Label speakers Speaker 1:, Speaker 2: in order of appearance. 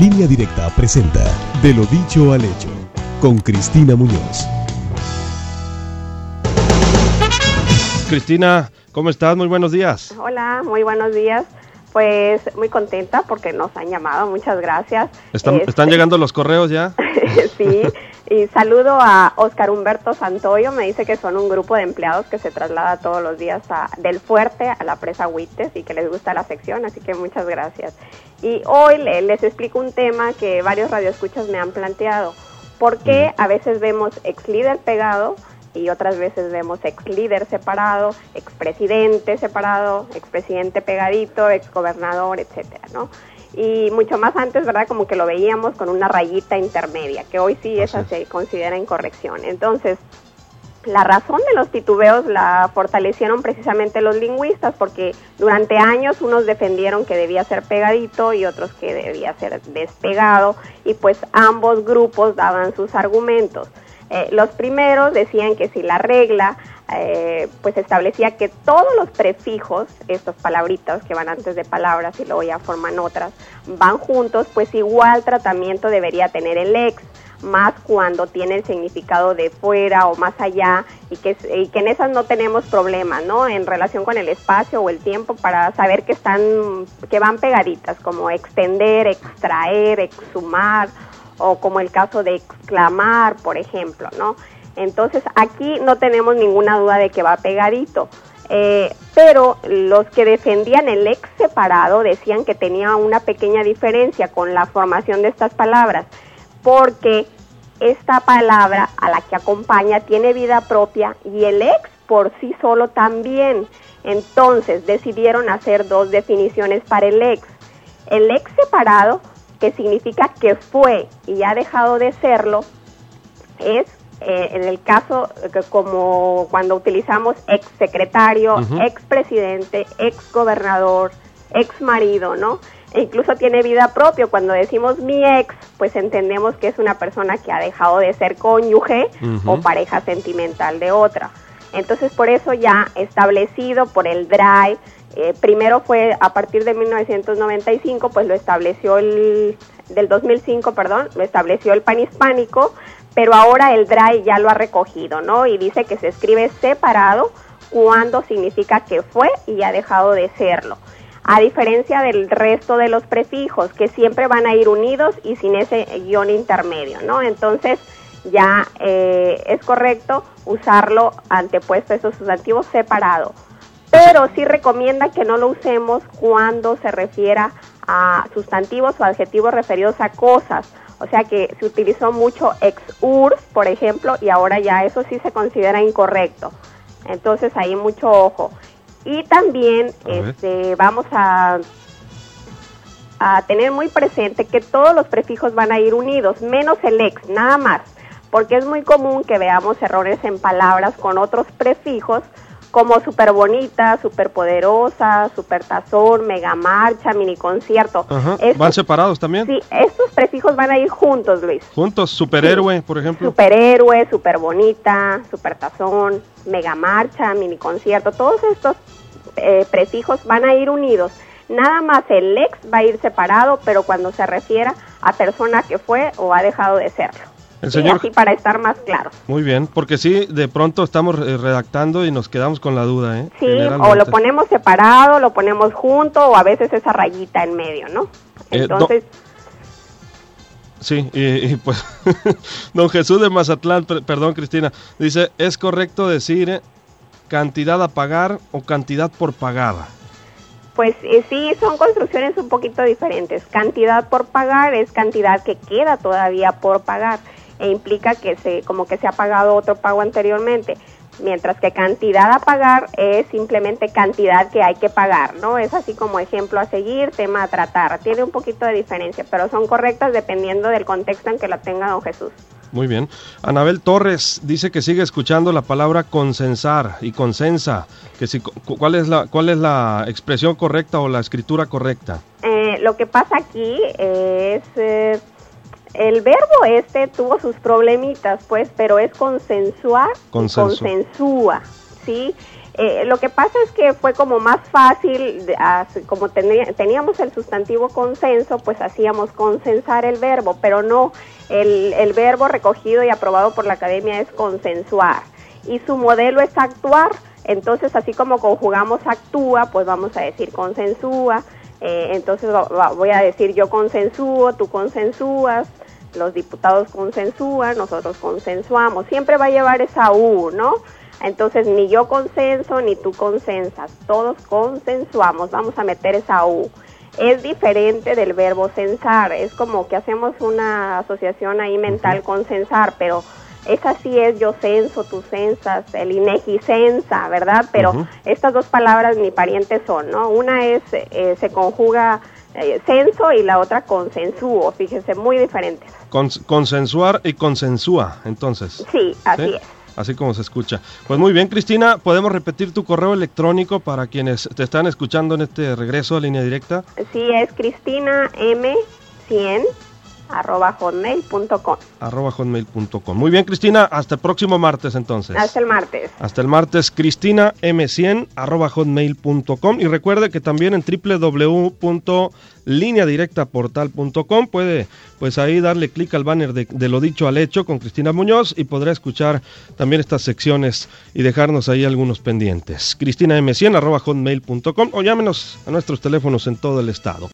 Speaker 1: Línea Directa presenta De lo dicho al hecho con Cristina Muñoz.
Speaker 2: Cristina, ¿cómo estás? Muy buenos días.
Speaker 3: Hola, muy buenos días. Pues muy contenta porque nos han llamado, muchas gracias.
Speaker 2: ¿Están,
Speaker 3: Este,
Speaker 2: ¿están llegando los correos ya?
Speaker 3: sí, y saludo a Oscar Humberto Santoyo, me dice que son un grupo de empleados que se traslada todos los días a- del fuerte a la presa Huites y que les gusta la sección, así que muchas gracias. Y hoy le- les explico un tema que varios radioescuchas me han planteado. ¿Por qué a veces vemos ex líder pegado y otras veces vemos ex líder separado, ex presidente separado, ex presidente pegadito, ex gobernador, etcétera, ¿no? Y mucho más antes, ¿verdad? Como que lo veíamos con una rayita intermedia, que hoy sí esa se considera incorrección. Entonces, la razón de los titubeos la fortalecieron precisamente los lingüistas, porque durante años unos defendieron que debía ser pegadito y otros que debía ser despegado, y pues ambos grupos daban sus argumentos. Eh, los primeros decían que si la regla eh, pues establecía que todos los prefijos, estos palabritas que van antes de palabras y luego ya forman otras, van juntos, pues igual tratamiento debería tener el ex más cuando tiene el significado de fuera o más allá y que, y que en esas no tenemos problemas, ¿no? En relación con el espacio o el tiempo para saber que están, que van pegaditas, como extender, extraer, exhumar o como el caso de exclamar, por ejemplo, ¿no? Entonces aquí no tenemos ninguna duda de que va pegadito. Eh, pero los que defendían el ex separado decían que tenía una pequeña diferencia con la formación de estas palabras, porque esta palabra a la que acompaña tiene vida propia y el ex por sí solo también. Entonces decidieron hacer dos definiciones para el ex. El ex separado, que significa que fue y ha dejado de serlo, es eh, en el caso que como cuando utilizamos ex secretario,
Speaker 2: Ujú.
Speaker 3: ex presidente, ex gobernador, ex marido, ¿no? E incluso tiene vida propia. Cuando decimos mi ex, pues entendemos que es una persona que ha dejado de ser cónyuge o pareja sentimental de otra. Entonces, por eso ya establecido por el DRAE, eh, primero fue a partir de 1995, pues lo estableció el, del 2005, perdón, lo estableció el PAN hispánico, pero ahora el DRAE ya lo ha recogido, ¿no? Y dice que se escribe separado cuando significa que fue y ha dejado de serlo. A diferencia del resto de los prefijos, que siempre van a ir unidos y sin ese guion intermedio, ¿no? Entonces, ya eh, es correcto usarlo antepuesto a esos sustantivos separado. Pero sí recomienda que no lo usemos cuando se refiera a sustantivos o adjetivos referidos a cosas. O sea que se utilizó mucho ex urs, por ejemplo, y ahora ya eso sí se considera incorrecto. Entonces ahí mucho ojo. Y también
Speaker 2: A
Speaker 3: este, vamos a a tener muy presente que todos los prefijos van a ir unidos, menos el ex, nada más, porque es muy común que veamos errores en palabras con otros prefijos como super bonita, super poderosa, super tazón, mega marcha, mini concierto.
Speaker 2: Ajá.
Speaker 3: Estos-
Speaker 2: ¿Van separados también?
Speaker 3: sí, estos prefijos van a ir juntos, Luis.
Speaker 2: Juntos, superhéroe, por ejemplo.
Speaker 3: Superhéroe, super bonita, super tazón, mega marcha, mini concierto, todos estos eh, prefijos van a ir unidos. Nada más el ex va a ir separado, pero cuando se refiera a persona que fue o ha dejado de serlo.
Speaker 2: El señor-
Speaker 3: así para estar más claros.
Speaker 2: Muy bien, porque sí, de pronto estamos redactando y nos quedamos con la duda, ¿eh?
Speaker 3: Sí, o lo ponemos separado, lo ponemos junto, o a veces esa rayita en medio, ¿no?
Speaker 2: Eh,
Speaker 3: Entonces,
Speaker 2: Sí, y, y pues, don Jesús de Mazatlán, per- perdón Cristina, dice, ¿es correcto decir eh, cantidad a pagar o cantidad por pagar?
Speaker 3: Pues eh, sí, son construcciones un poquito diferentes. Cantidad por pagar es cantidad que queda todavía por pagar e implica que se como que se ha pagado otro pago anteriormente, mientras que cantidad a pagar es simplemente cantidad que hay que pagar, ¿no? Es así como ejemplo a seguir, tema a tratar. Tiene un poquito de diferencia, pero son correctas dependiendo del contexto en que la tenga don Jesús.
Speaker 2: Muy bien. Anabel Torres dice que sigue escuchando la palabra consensar y consensa, que si, cu- ¿cuál, es la, ¿cuál es la expresión correcta o la escritura correcta?
Speaker 3: Eh, lo que pasa aquí es eh, el verbo este tuvo sus problemitas, pues, pero es consensuar, y consensúa, ¿sí? Eh, lo que pasa es que fue como más fácil, como teníamos el sustantivo consenso, pues hacíamos consensar el verbo, pero no, el, el verbo recogido y aprobado por la academia es consensuar y su modelo es actuar. Entonces, así como conjugamos actúa, pues vamos a decir consensúa. Eh, entonces voy a decir yo consensúo, tú consensúas, los diputados consensúan, nosotros consensuamos. Siempre va a llevar esa U, ¿no? Entonces, ni yo consenso ni tú consensas, todos consensuamos, vamos a meter esa U. Es diferente del verbo censar, es como que hacemos una asociación ahí mental con censar, pero esa sí es yo censo, tú censas, el INEGI censa, ¿verdad? Pero estas dos palabras ni parientes son, ¿no? Una es, eh, se conjuga eh, censo y la otra consensúo, fíjense, muy diferentes.
Speaker 2: consensuar y consensúa, entonces.
Speaker 3: Sí, así es
Speaker 2: así como se escucha. Pues muy bien, Cristina, ¿podemos repetir tu correo electrónico para quienes te están escuchando en este regreso a línea directa?
Speaker 3: Sí, es Cristina M100 arroba hotmail.com.
Speaker 2: Arroba hotmail.com. Muy bien, Cristina, hasta el próximo martes entonces.
Speaker 3: Hasta el martes.
Speaker 2: Hasta el martes, Cristina M100 arroba hotmail.com. Y recuerde que también en www.lineadirectaportal.com puede pues ahí darle clic al banner de, de, lo dicho al hecho con Cristina Muñoz y podrá escuchar también estas secciones y dejarnos ahí algunos pendientes. Cristina M100 arroba hotmail.com o llámenos a nuestros teléfonos en todo el estado.